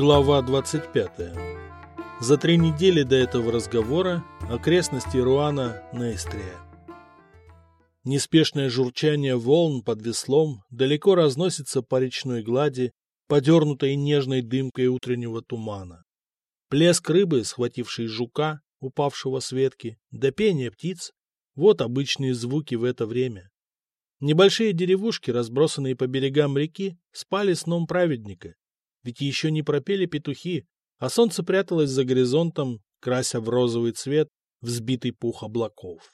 Глава 25. За три недели до этого разговора окрестности Руана на Эстрия. Неспешное журчание волн под веслом далеко разносится по речной глади, подернутой нежной дымкой утреннего тумана. Плеск рыбы, схватившей жука, упавшего с ветки, до пения птиц — вот обычные звуки в это время. Небольшие деревушки, разбросанные по берегам реки, спали сном праведника, ведь еще не пропели петухи, а солнце пряталось за горизонтом, крася в розовый цвет взбитый пух облаков.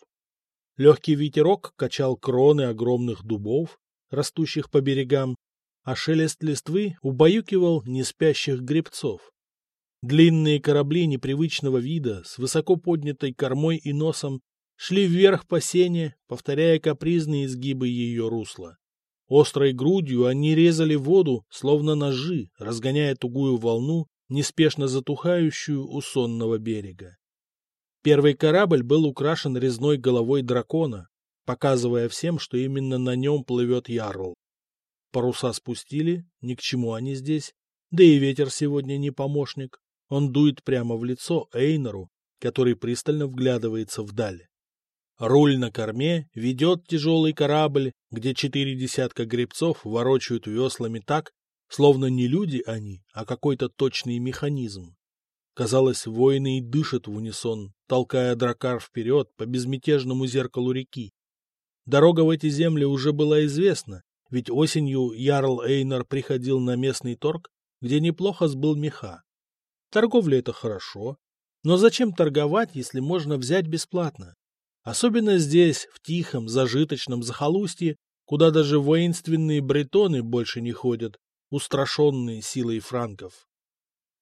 Легкий ветерок качал кроны огромных дубов, растущих по берегам, а шелест листвы убаюкивал неспящих гребцов. Длинные корабли непривычного вида с высоко поднятой кормой и носом шли вверх по сене, повторяя капризные изгибы ее русла. Острой грудью они резали воду, словно ножи, разгоняя тугую волну, неспешно затухающую у сонного берега. Первый корабль был украшен резной головой дракона, показывая всем, что именно на нем плывет ярл. Паруса спустили, ни к чему они здесь, да и ветер сегодня не помощник. Он дует прямо в лицо Эйнору, который пристально вглядывается вдаль. Руль на корме ведет тяжелый корабль, где четыре десятка гребцов ворочают веслами так, словно не люди они, а какой-то точный механизм. Казалось, воины и дышат в унисон, толкая дракар вперед по безмятежному зеркалу реки. Дорога в эти земли уже была известна, ведь осенью Ярл Эйнар приходил на местный торг, где неплохо сбыл меха. Торговля — это хорошо, но зачем торговать, если можно взять бесплатно? Особенно здесь, в тихом, зажиточном захолустье, куда даже воинственные бретоны больше не ходят, устрашенные силой франков.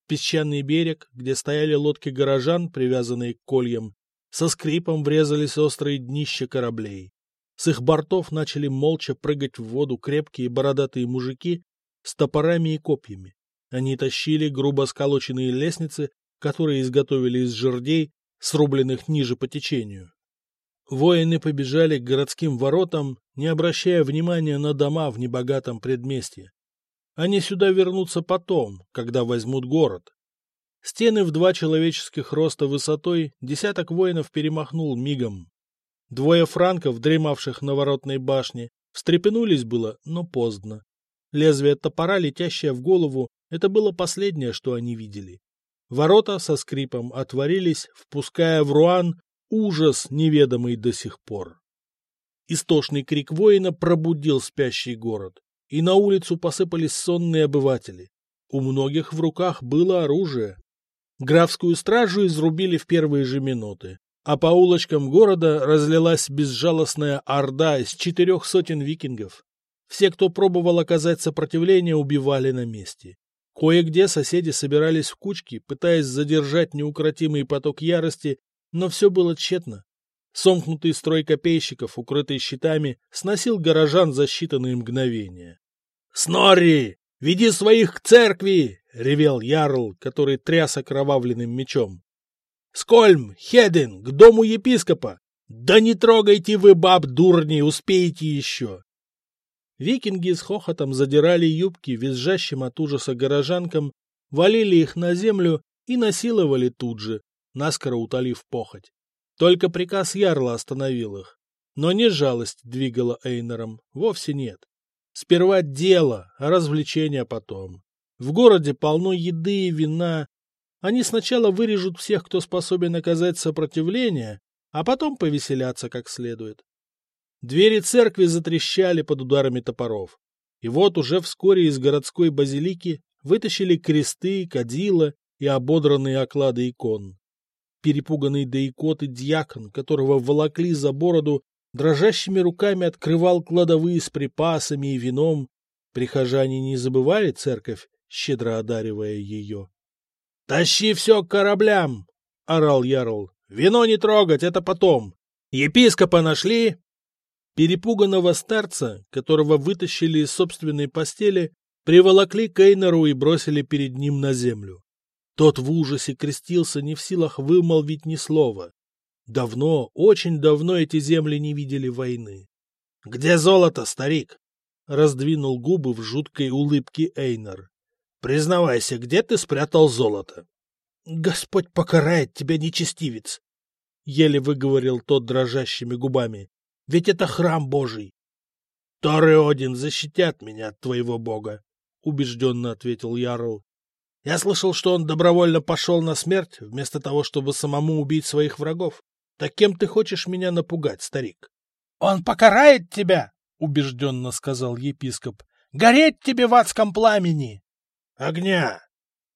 Песчаный берег, где стояли лодки горожан, привязанные к кольям, со скрипом врезались острые днища кораблей. С их бортов начали молча прыгать в воду крепкие бородатые мужики с топорами и копьями. Они тащили грубо сколоченные лестницы, которые изготовили из жердей, срубленных ниже по течению. Воины побежали к городским воротам, не обращая внимания на дома в небогатом предместье. Они сюда вернутся потом, когда возьмут город. Стены в два человеческих роста высотой десяток воинов перемахнул мигом. Двое франков, дремавших на воротной башне, встрепенулись было, но поздно. Лезвие топора, летящее в голову, это было последнее, что они видели. Ворота со скрипом отворились, впуская в Руан ужас, неведомый до сих пор. Истошный крик воина пробудил спящий город, и на улицу посыпались сонные обыватели. У многих в руках было оружие. Графскую стражу изрубили в первые же минуты, а по улочкам города разлилась безжалостная орда из четырех сотен викингов. Все, кто пробовал оказать сопротивление, убивали на месте. Кое-где соседи собирались в кучки, пытаясь задержать неукротимый поток ярости но все было тщетно. Сомкнутый строй копейщиков, укрытый щитами, сносил горожан за считанные мгновения. — Снорри! Веди своих к церкви! — ревел Ярл, который тряс окровавленным мечом. — Скольм! Хедин! К дому епископа! Да не трогайте вы баб, дурни, успеете еще! Викинги с хохотом задирали юбки визжащим от ужаса горожанкам, валили их на землю и насиловали тут же, наскоро утолив похоть. Только приказ Ярла остановил их. Но не жалость двигала Эйнером, вовсе нет. Сперва дело, а развлечения потом. В городе полно еды и вина. Они сначала вырежут всех, кто способен оказать сопротивление, а потом повеселятся как следует. Двери церкви затрещали под ударами топоров. И вот уже вскоре из городской базилики вытащили кресты, кадила и ободранные оклады икон. Перепуганный Дейкот и дьякон, которого волокли за бороду, дрожащими руками открывал кладовые с припасами и вином. Прихожане не забывали церковь, щедро одаривая ее. — Тащи все к кораблям! — орал Ярл. — Вино не трогать, это потом. Епископа нашли? Перепуганного старца, которого вытащили из собственной постели, приволокли к Эйнеру и бросили перед ним на землю. Тот в ужасе крестился, не в силах вымолвить ни слова. Давно, очень давно эти земли не видели войны. — Где золото, старик? — раздвинул губы в жуткой улыбке Эйнар. Признавайся, где ты спрятал золото? — Господь покарает тебя, нечестивец! — еле выговорил тот дрожащими губами. — Ведь это храм Божий! — Тор и Один защитят меня от твоего бога, — убежденно ответил Ярл. — Я слышал, что он добровольно пошел на смерть, вместо того, чтобы самому убить своих врагов. Так кем ты хочешь меня напугать, старик? — Он покарает тебя, — убежденно сказал епископ. — Гореть тебе в адском пламени! Огня!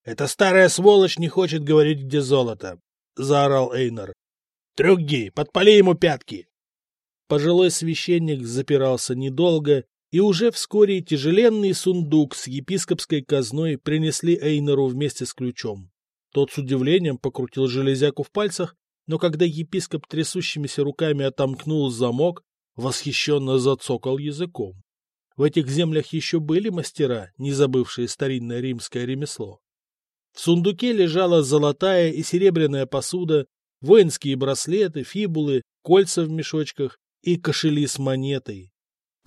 Эта старая сволочь не хочет говорить, где золото, — заорал Эйнар. Трюгги, подпали ему пятки! Пожилой священник запирался недолго, и уже вскоре тяжеленный сундук с епископской казной принесли Эйнару вместе с ключом. Тот с удивлением покрутил железяку в пальцах, но когда епископ трясущимися руками отомкнул замок, восхищенно зацокал языком. В этих землях еще были мастера, не забывшие старинное римское ремесло. В сундуке лежала золотая и серебряная посуда, воинские браслеты, фибулы, кольца в мешочках и кошели с монетой.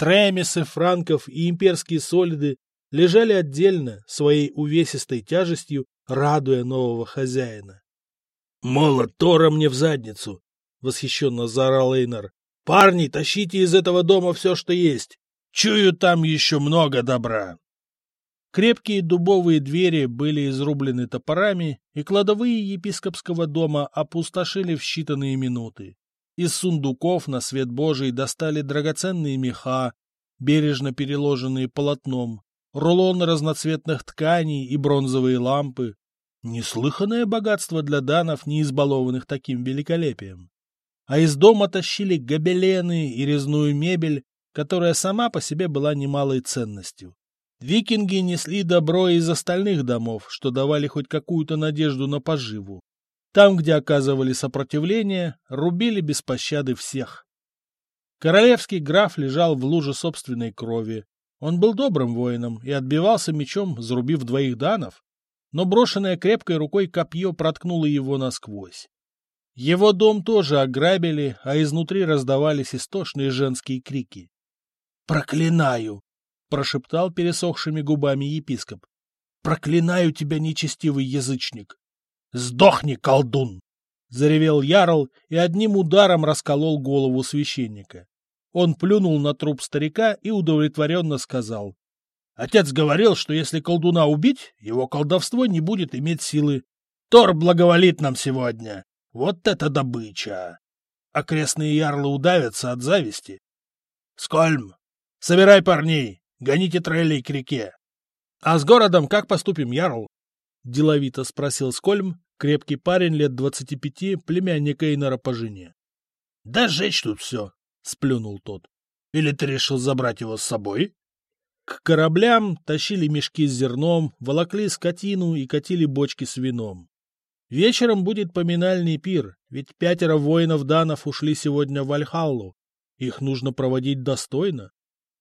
Тремесы франков и имперские солиды лежали отдельно, своей увесистой тяжестью, радуя нового хозяина. — Молот Тора мне в задницу! — восхищенно заорал Эйнар. — Парни, тащите из этого дома все, что есть! Чую, там еще много добра. Крепкие дубовые двери были изрублены топорами, и кладовые епископского дома опустошили в считанные минуты. Из сундуков на свет Божий достали драгоценные меха, бережно переложенные полотном, рулоны разноцветных тканей и бронзовые лампы. Неслыханное богатство для данов, не избалованных таким великолепием. А из дома тащили гобелены и резную мебель, которая сама по себе была немалой ценностью. Викинги несли добро из остальных домов, что давали хоть какую-то надежду на поживу. Там, где оказывали сопротивление, рубили без пощады всех. Королевский граф лежал в луже собственной крови. Он был добрым воином и отбивался мечом, зарубив двоих данов, но брошенное крепкой рукой копье проткнуло его насквозь. Его дом тоже ограбили, а изнутри раздавались истошные женские крики. «Проклинаю!» — прошептал пересохшими губами епископ. «Проклинаю тебя, нечестивый язычник!» «Сдохни, колдун!» — заревел Ярл и одним ударом расколол голову священника. Он плюнул на труп старика и удовлетворенно сказал. «Отец говорил, что если колдуна убить, его колдовство не будет иметь силы. Тор благоволит нам сегодня. Вот это добыча!» Окрестные ярлы удавятся от зависти. «Скольм, Собирай парней, гоните треллей к реке. — А с городом как поступим, Ярл? — деловито спросил Скольм, крепкий парень лет двадцати пяти, племянник Эйнора по жене. — Да сжечь тут все, — сплюнул тот. — Или ты решил забрать его с собой? К кораблям тащили мешки с зерном, волокли скотину и катили бочки с вином. Вечером будет поминальный пир, ведь пятеро воинов-данов ушли сегодня в Вальхаллу. Их нужно проводить достойно.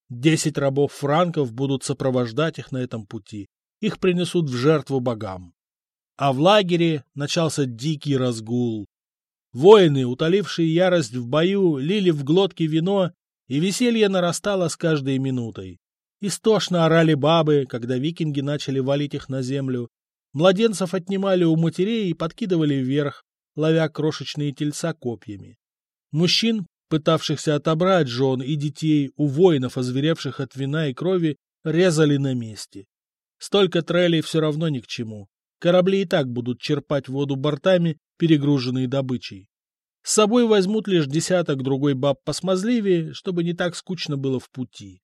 Десять рабов франков будут сопровождать их на этом пути. Их принесут в жертву богам. А в лагере начался дикий разгул. Воины, утолившие ярость в бою, лили в глотки вино, и веселье нарастало с каждой минутой. Истошно орали бабы, когда викинги начали валить их на землю. Младенцев отнимали у матерей и подкидывали вверх, ловя крошечные тельца копьями. Мужчин пытавшихся отобрать жен и детей у воинов, озверевших от вина и крови, резали на месте. Столько трелей все равно ни к чему. Корабли и так будут черпать воду бортами, перегруженные добычей. С собой возьмут лишь десяток другой баб посмазливее, чтобы не так скучно было в пути.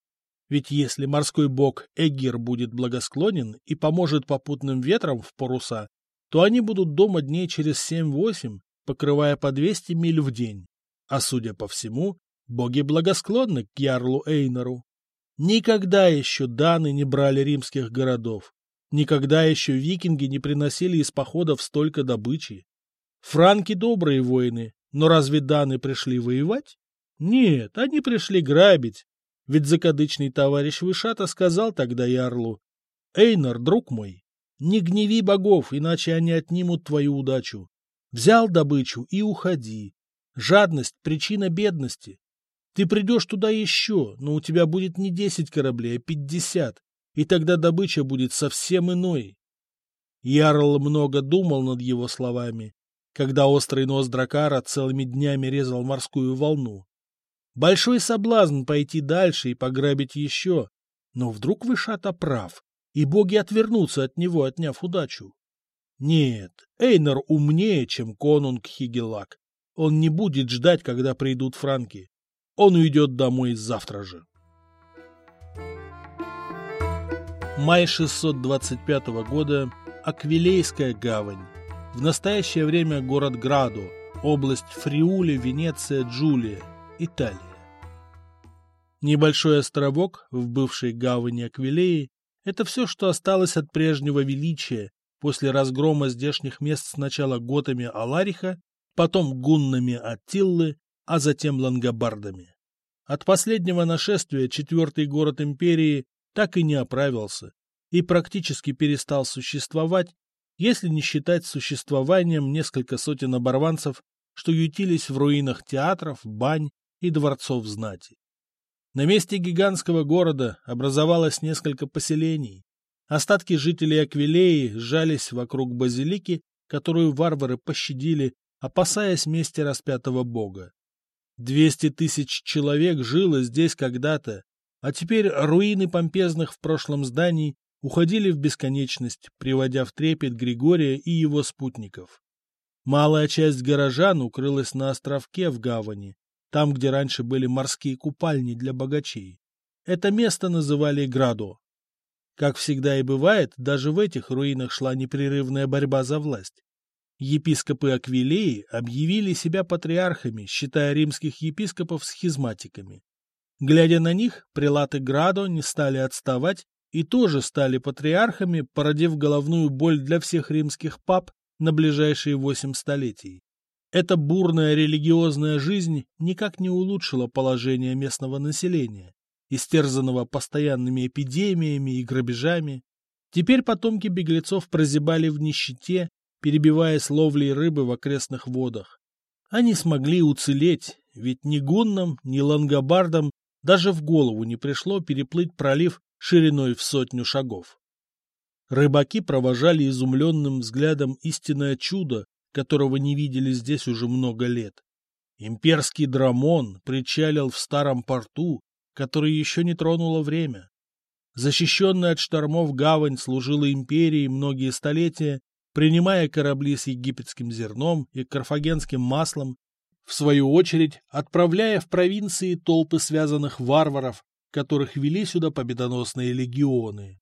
Ведь если морской бог Эгир будет благосклонен и поможет попутным ветрам в паруса, то они будут дома дней через семь-восемь, покрывая по 200 миль в день. А судя по всему, боги благосклонны к Ярлу Эйнору. Никогда еще даны не брали римских городов. Никогда еще викинги не приносили из походов столько добычи. Франки добрые воины, но разве даны пришли воевать? Нет, они пришли грабить. Ведь закадычный товарищ Вышата сказал тогда Ярлу, «Эйнор, друг мой, не гневи богов, иначе они отнимут твою удачу. Взял добычу и уходи. Жадность – причина бедности. Ты придешь туда еще, но у тебя будет не десять кораблей, а пятьдесят. и тогда добыча будет совсем иной. Ярл много думал над его словами, когда острый нос дракара целыми днями резал морскую волну. Большой соблазн пойти дальше и пограбить еще, но вдруг Вышата прав, и боги отвернутся от него, отняв удачу. Нет, Эйнар умнее, чем конунг Хигелак. Он не будет ждать, когда придут франки. Он уйдет домой завтра же. Май 625 года Аквилейская гавань. В настоящее время город Градо, область Фриули, Венеция, Джулия, Италия. Небольшой островок в бывшей гавани Аквилеи – это все, что осталось от прежнего величия после разгрома здешних мест сначала готами Алариха, потом гуннами Аттиллы, а затем лангобардами. От последнего нашествия четвертый город империи так и не оправился и практически перестал существовать, если не считать существованием несколько сотен оборванцев, что ютились в руинах театров, бань и дворцов знати. На месте гигантского города образовалось несколько поселений. Остатки жителей Аквилеи сжались вокруг базилики, которую варвары пощадили, опасаясь мести распятого бога. Двести тысяч человек жило здесь когда-то, а теперь руины помпезных в прошлом зданий уходили в бесконечность, приводя в трепет Григория и его спутников. Малая часть горожан укрылась на островке в гавани, там, где раньше были морские купальни для богачей. Это место называли Градо. Как всегда и бывает, даже в этих руинах шла непрерывная борьба за власть. Епископы Аквилеи объявили себя патриархами, считая римских епископов схизматиками. Глядя на них, прилаты Градо не стали отставать и тоже стали патриархами, породив головную боль для всех римских пап на ближайшие восемь столетий. Эта бурная религиозная жизнь никак не улучшила положение местного населения, истерзанного постоянными эпидемиями и грабежами. Теперь потомки беглецов прозябали в нищете, перебиваясь ловлей рыбы в окрестных водах. Они смогли уцелеть, ведь ни гуннам, ни лангобардам даже в голову не пришло переплыть пролив шириной в сотню шагов. Рыбаки провожали изумленным взглядом истинное чудо, которого не видели здесь уже много лет. Имперский драмон причалил в старом порту, который еще не тронуло время. Защищенная от штормов гавань служила империи многие столетия, принимая корабли с египетским зерном и карфагенским маслом, в свою очередь отправляя в провинции толпы связанных варваров, которых вели сюда победоносные легионы.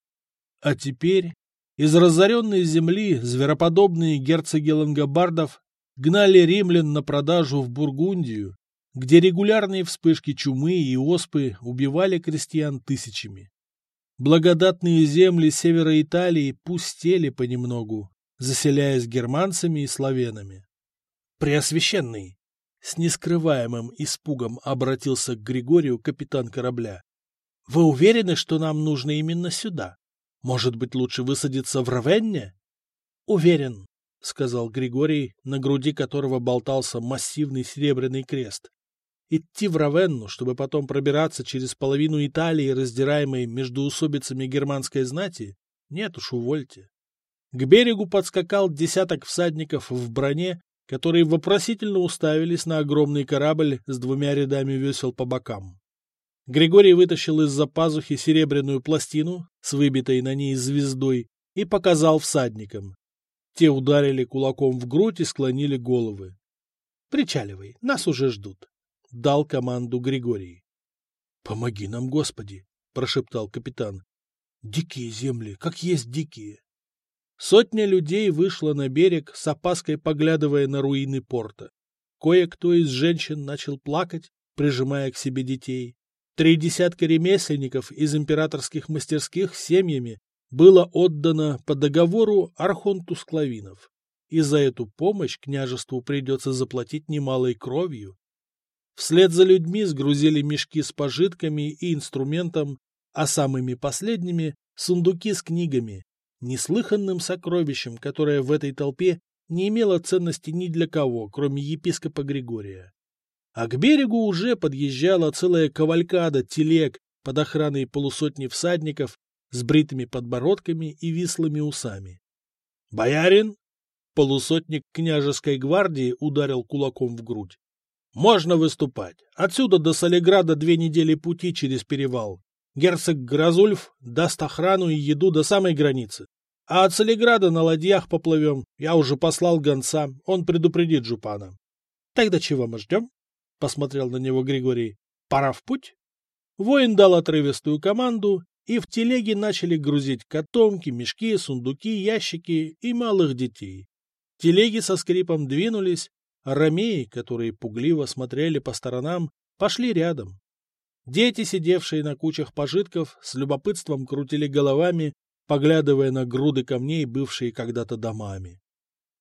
А теперь из разоренной земли звероподобные герцоги лангобардов гнали римлян на продажу в Бургундию, где регулярные вспышки чумы и оспы убивали крестьян тысячами. Благодатные земли севера Италии пустели понемногу, заселяясь германцами и славянами. Преосвященный! С нескрываемым испугом обратился к Григорию капитан корабля. Вы уверены, что нам нужно именно сюда? Может быть, лучше высадиться в Равенне? — Уверен, — сказал Григорий, на груди которого болтался массивный серебряный крест. Идти в Равенну, чтобы потом пробираться через половину Италии, раздираемой между усобицами германской знати? Нет уж, увольте. К берегу подскакал десяток всадников в броне, которые вопросительно уставились на огромный корабль с двумя рядами весел по бокам. Григорий вытащил из-за пазухи серебряную пластину с выбитой на ней звездой и показал всадникам. Те ударили кулаком в грудь и склонили головы. — Причаливай, нас уже ждут, — дал команду Григорий. — Помоги нам, Господи, — прошептал капитан. — Дикие земли, как есть дикие. Сотня людей вышла на берег, с опаской поглядывая на руины порта. Кое-кто из женщин начал плакать, прижимая к себе детей. Три десятка ремесленников из императорских мастерских семьями было отдано по договору Архонту Склавинов, и за эту помощь княжеству придется заплатить немалой кровью. Вслед за людьми сгрузили мешки с пожитками и инструментом, а самыми последними — сундуки с книгами, неслыханным сокровищем, которое в этой толпе не имело ценности ни для кого, кроме епископа Григория а к берегу уже подъезжала целая кавалькада телег под охраной полусотни всадников, с бритыми подбородками и вислыми усами. «Боярин!» — полусотник княжеской гвардии ударил кулаком в грудь. «Можно выступать. Отсюда до Солиграда две недели пути через перевал. Герцог Грозульф даст охрану и еду до самой границы. А от Солиграда на ладьях поплывем. Я уже послал гонца, он предупредит Жупана. — Тогда чего мы ждем? — посмотрел на него Григорий. — Пора в путь? Воин дал отрывистую команду, и в телеге начали грузить котомки, мешки, сундуки, ящики и малых детей. Телеги со скрипом двинулись, а ромеи, которые пугливо смотрели по сторонам, пошли рядом. Дети, сидевшие на кучах пожитков, с любопытством крутили головами, поглядывая на груды камней, бывшие когда-то домами.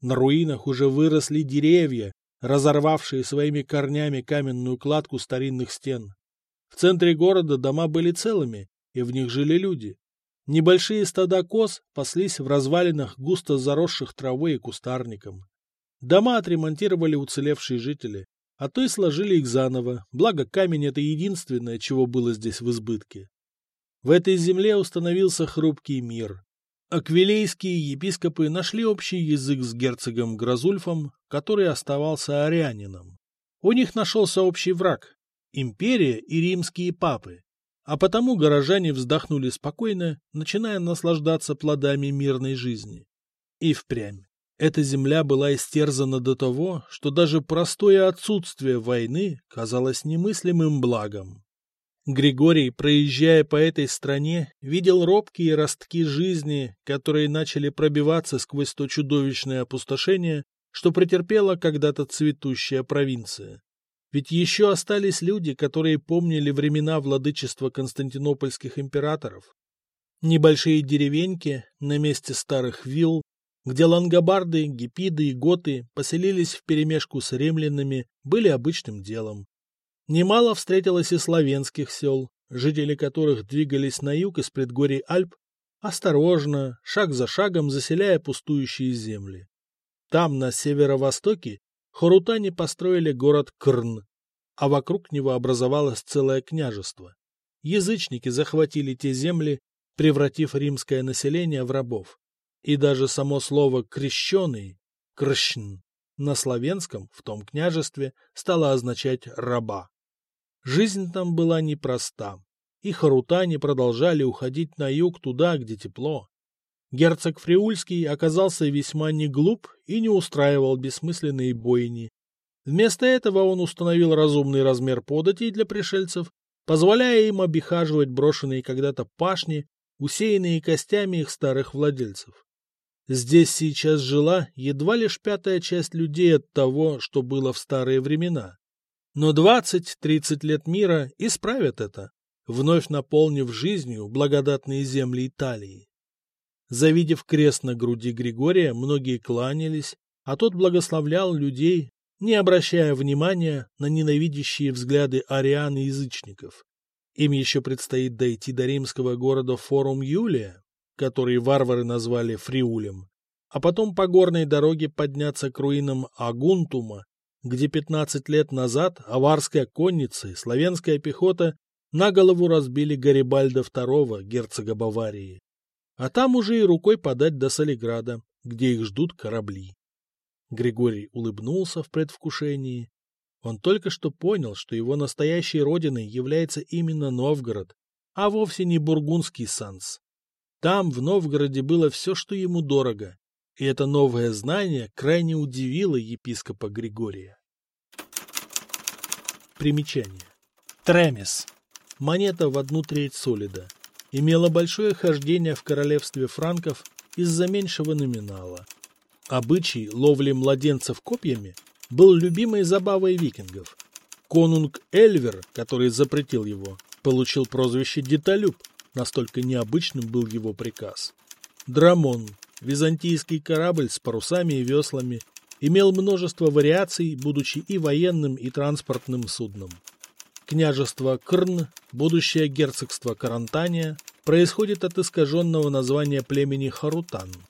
На руинах уже выросли деревья, разорвавшие своими корнями каменную кладку старинных стен. В центре города дома были целыми, и в них жили люди. Небольшие стада коз паслись в развалинах, густо заросших травой и кустарником. Дома отремонтировали уцелевшие жители, а то и сложили их заново, благо камень — это единственное, чего было здесь в избытке. В этой земле установился хрупкий мир. Аквилейские епископы нашли общий язык с герцогом Гразульфом, который оставался арианином. У них нашелся общий враг — империя и римские папы, а потому горожане вздохнули спокойно, начиная наслаждаться плодами мирной жизни. И впрямь. Эта земля была истерзана до того, что даже простое отсутствие войны казалось немыслимым благом. Григорий, проезжая по этой стране, видел робкие ростки жизни, которые начали пробиваться сквозь то чудовищное опустошение, что претерпела когда-то цветущая провинция. Ведь еще остались люди, которые помнили времена владычества константинопольских императоров. Небольшие деревеньки на месте старых вилл где лангобарды, гипиды и готы поселились вперемешку с римлянами, были обычным делом. Немало встретилось и славянских сел, жители которых двигались на юг из предгорий Альп, осторожно, шаг за шагом заселяя пустующие земли. Там, на северо-востоке, хорутане построили город Крн, а вокруг него образовалось целое княжество. Язычники захватили те земли, превратив римское население в рабов. И даже само слово «крещеный» — «крщн» на славянском в том княжестве стало означать «раба». Жизнь там была непроста, и харутане продолжали уходить на юг туда, где тепло. Герцог Фриульский оказался весьма не глуп и не устраивал бессмысленные бойни. Вместо этого он установил разумный размер податей для пришельцев, позволяя им обихаживать брошенные когда-то пашни, усеянные костями их старых владельцев. Здесь сейчас жила едва лишь пятая часть людей от того, что было в старые времена. Но 20-30 лет мира исправят это, вновь наполнив жизнью благодатные земли Италии. Завидев крест на груди Григория, многие кланялись, а тот благословлял людей, не обращая внимания на ненавидящие взгляды ариан и язычников. Им еще предстоит дойти до римского города Форум Юлия, который варвары назвали Фриулем, а потом по горной дороге подняться к руинам Агунтума, где 15 лет назад аварская конница и славянская пехота на голову разбили Гарибальда II, герцога Баварии. А там уже и рукой подать до Солиграда, где их ждут корабли. Григорий улыбнулся в предвкушении. Он только что понял, что его настоящей родиной является именно Новгород, а вовсе не бургундский Санс. Там, в Новгороде, было все, что ему дорого, и это новое знание крайне удивило епископа Григория. Примечание. Тремес. Монета в одну треть солида. Имела большое хождение в королевстве франков из-за меньшего номинала. Обычай ловли младенцев копьями был любимой забавой викингов. Конунг Эльвер, который запретил его, получил прозвище Деталюб – Настолько необычным был его приказ. Драмон, византийский корабль с парусами и веслами, имел множество вариаций, будучи и военным, и транспортным судном. Княжество Крн, будущее герцогство Карантания, происходит от искаженного названия племени Харутан –